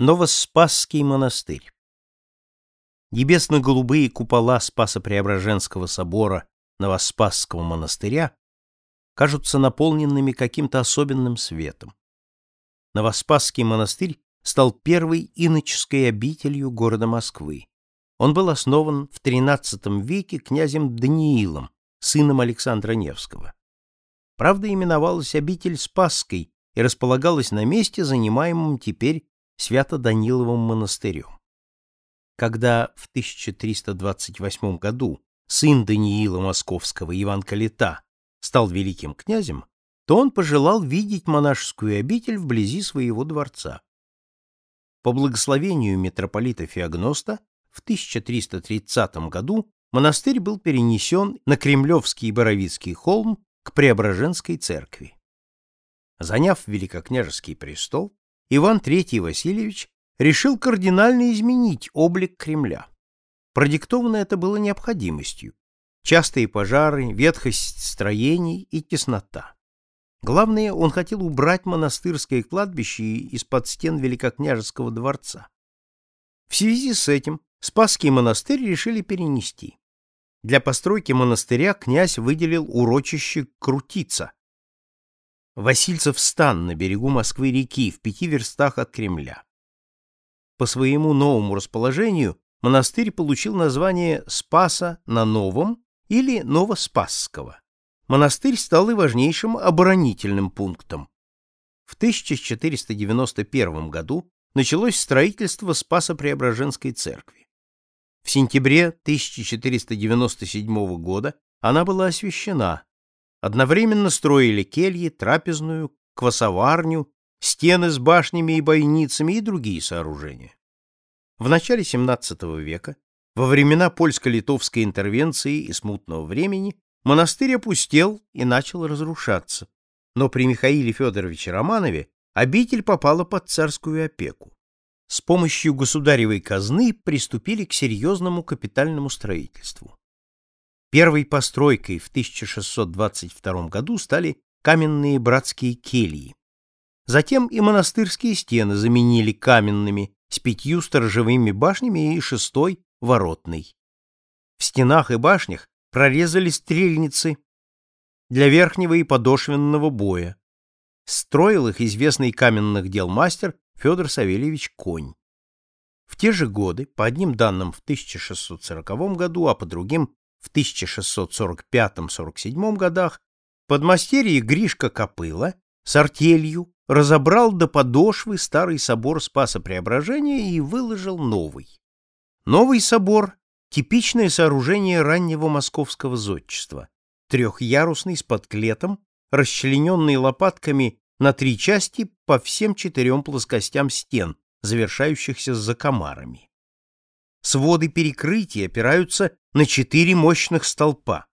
Новоспасский монастырь. Небесно-голубые купола Спасо-Преображенского собора Новоспасского монастыря кажутся наполненными каким-то особенным светом. Новоспасский монастырь стал первой иноческой обителью города Москвы. Он был основан в XIII веке князем Даниилом, сыном Александра Невского. Правда, именовалась обитель Спасской и располагалась на месте, занимаемом теперь Свято-Даниловым монастырем. Когда в 1328 году сын Даниила Московского Иван Калита стал великим князем, то он пожелал видеть монашескую обитель вблизи своего дворца. По благословению митрополита Феогноста в 1330 году монастырь был перенесен на Кремлевский Боровицкий холм к Преображенской церкви. Заняв великокняжеский престол, Иван III Васильевич решил кардинально изменить облик Кремля. Продиктовано это было необходимостью. Частые пожары, ветхость строений и теснота. Главное, он хотел убрать монастырское кладбище из-под стен Великокняжеского дворца. В связи с этим Спасский монастырь решили перенести. Для постройки монастыря князь выделил урочище Крутица, Васильцев стан на берегу Москвы-реки в пяти верстах от Кремля. По своему новому расположению монастырь получил название Спаса на Новом или Новоспасского. Монастырь стал и важнейшим оборонительным пунктом. В 1491 году началось строительство Спасо-Преображенской церкви. В сентябре 1497 года она была освящена, Одновременно строили кельи, трапезную, квасоварню, стены с башнями и бойницами и другие сооружения. В начале XVII века, во времена польско-литовской интервенции и смутного времени, монастырь опустел и начал разрушаться, но при Михаиле Федоровиче Романове обитель попала под царскую опеку. С помощью государевой казны приступили к серьезному капитальному строительству. Первой постройкой в 1622 году стали каменные братские кельи. Затем и монастырские стены заменили каменными с пятью сторожевыми башнями и шестой воротной. В стенах и башнях прорезали стрельницы для верхнего и подошвенного боя. Строил их известный каменных дел мастер Федор Савельевич Конь. В те же годы, по одним данным в 1640 году, а по другим в 1645-47 годах подмастерье Гришка Копыла с артелью разобрал до подошвы старый собор Спаса Преображения и выложил новый. Новый собор — типичное сооружение раннего московского зодчества, трехъярусный с подклетом, расчлененный лопатками на три части по всем четырем плоскостям стен, завершающихся закомарами. Своды перекрытия опираются на четыре мощных столпа.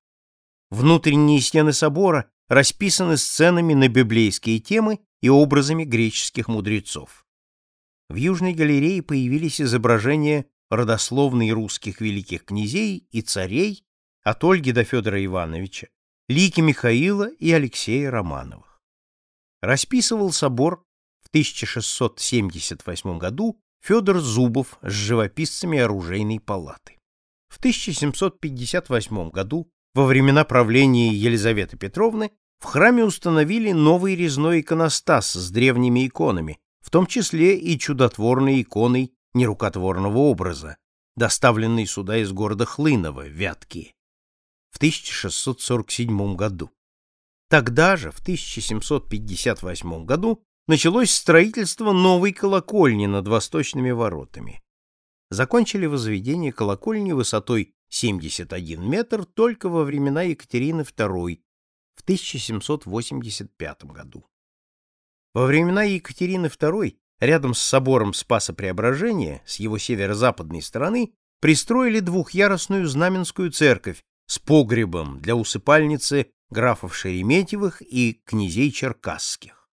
Внутренние стены собора расписаны сценами на библейские темы и образами греческих мудрецов. В Южной галерее появились изображения родословной русских великих князей и царей от Ольги до Федора Ивановича, лики Михаила и Алексея Романовых. Расписывал собор в 1678 году Федор Зубов с живописцами оружейной палаты. В 1758 году, во времена правления Елизаветы Петровны, в храме установили новый резной иконостас с древними иконами, в том числе и чудотворной иконой нерукотворного образа, доставленной сюда из города Хлынова, Вятки, в 1647 году. Тогда же, в 1758 году, началось строительство новой колокольни над восточными воротами. Закончили возведение колокольни высотой 71 метр только во времена Екатерины II в 1785 году. Во времена Екатерины II рядом с собором Спаса Преображения с его северо-западной стороны пристроили двухъярусную знаменскую церковь с погребом для усыпальницы графов Шереметьевых и князей Черкасских.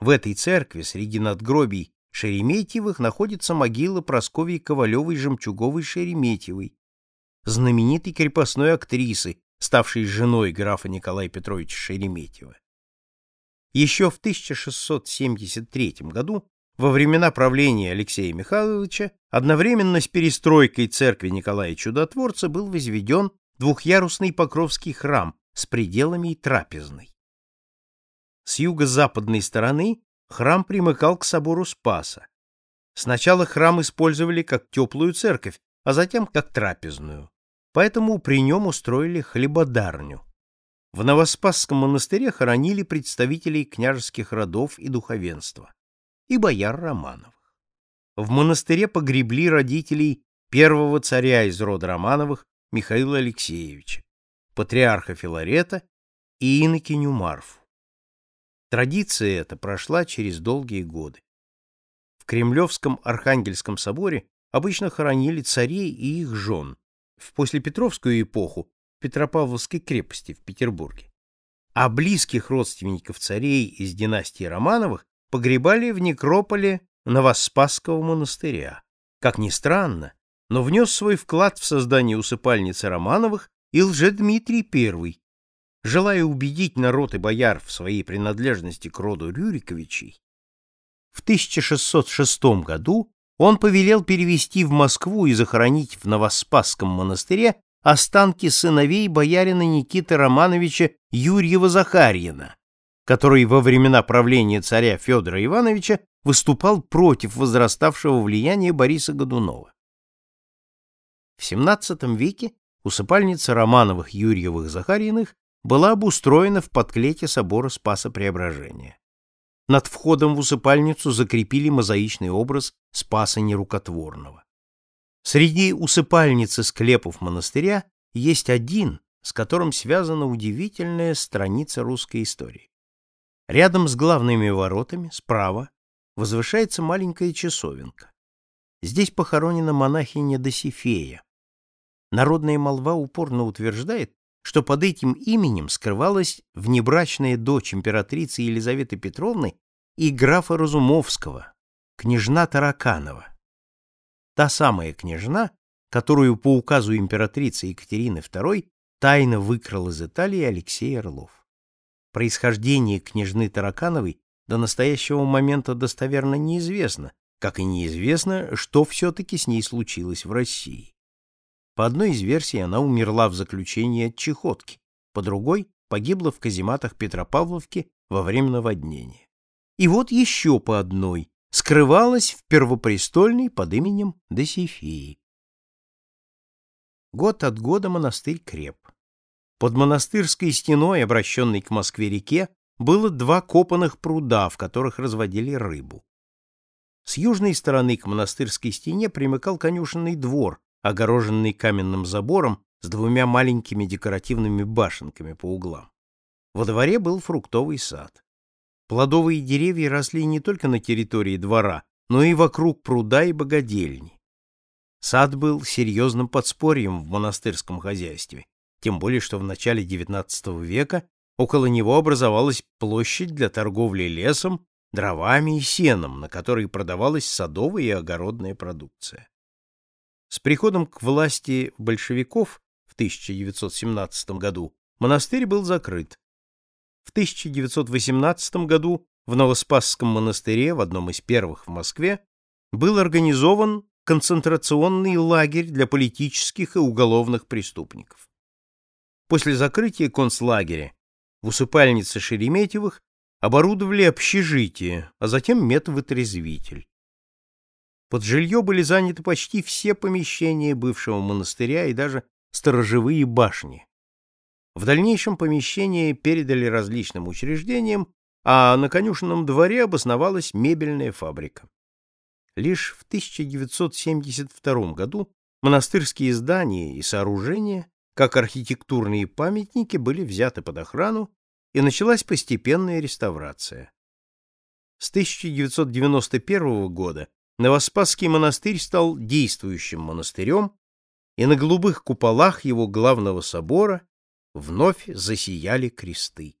В этой церкви среди надгробий Шереметьевых находится могила Прасковьи Ковалевой-Жемчуговой-Шереметьевой, знаменитой крепостной актрисы, ставшей женой графа Николая Петровича Шереметьева. Еще в 1673 году во времена правления Алексея Михайловича одновременно с перестройкой церкви Николая Чудотворца был возведен двухъярусный Покровский храм с пределами и трапезной. С юго-западной стороны храм примыкал к собору Спаса. Сначала храм использовали как теплую церковь, а затем как трапезную. Поэтому при нем устроили хлебодарню. В Новоспасском монастыре хоронили представителей княжеских родов и духовенства и бояр Романовых. В монастыре погребли родителей первого царя из рода Романовых Михаила Алексеевича, патриарха Филарета и инокиню Марфу. Традиция эта прошла через долгие годы. В Кремлевском Архангельском соборе обычно хоронили царей и их жен, в послепетровскую эпоху в Петропавловской крепости в Петербурге. А близких родственников царей из династии Романовых погребали в некрополе Новоспасского монастыря. Как ни странно, но внес свой вклад в создание усыпальницы Романовых и Лжедмитрий I. Желая убедить народ и бояр в своей принадлежности к роду Рюриковичей, в 1606 году он повелел перевести в Москву и захоронить в Новоспасском монастыре останки сыновей боярина Никиты Романовича Юрьева-Захарьина, который во времена правления царя Федора Ивановича выступал против возраставшего влияния Бориса Годунова. В XVII веке усыпальница Романовых Юрьевых-Захарьиных была обустроена в подклете собора Спаса Преображения. Над входом в усыпальницу закрепили мозаичный образ Спаса Нерукотворного. Среди усыпальниц и склепов монастыря есть один, с которым связана удивительная страница русской истории. Рядом с главными воротами, справа, возвышается маленькая часовенка. Здесь похоронена монахиня Досифея. Народная молва упорно утверждает, что под этим именем скрывалась внебрачная дочь императрицы Елизаветы Петровны и графа Разумовского, княжна Тараканова. Та самая княжна, которую по указу императрицы Екатерины II тайно выкрал из Италии Алексей Орлов. Происхождение княжны Таракановой до настоящего момента достоверно неизвестно, как и неизвестно, что все-таки с ней случилось в России. По одной из версий она умерла в заключении от чехотки, по другой погибла в казематах Петропавловки во время наводнения. И вот еще по одной скрывалась в Первопрестольной под именем Досифеи. Год от года монастырь креп. Под монастырской стеной, обращенной к Москве-реке, было два копанных пруда, в которых разводили рыбу. С южной стороны к монастырской стене примыкал конюшенный двор, огороженный каменным забором с двумя маленькими декоративными башенками по углам. Во дворе был фруктовый сад. Плодовые деревья росли не только на территории двора, но и вокруг пруда и богадельни. Сад был серьезным подспорьем в монастырском хозяйстве, тем более что в начале XIX века около него образовалась площадь для торговли лесом, дровами и сеном, на которой продавалась садовая и огородная продукция. С приходом к власти большевиков в 1917 году монастырь был закрыт. В 1918 году в Новоспасском монастыре, в одном из первых в Москве, был организован концентрационный лагерь для политических и уголовных преступников. После закрытия концлагеря в усыпальнице Шереметьевых оборудовали общежитие, а затем медвытрезвитель. Под жилье были заняты почти все помещения бывшего монастыря и даже сторожевые башни. В дальнейшем помещения передали различным учреждениям, а на конюшенном дворе обосновалась мебельная фабрика. Лишь в 1972 году монастырские здания и сооружения как архитектурные памятники были взяты под охрану, и началась постепенная реставрация. С 1991 года Новоспасский монастырь стал действующим монастырем, и на голубых куполах его главного собора вновь засияли кресты.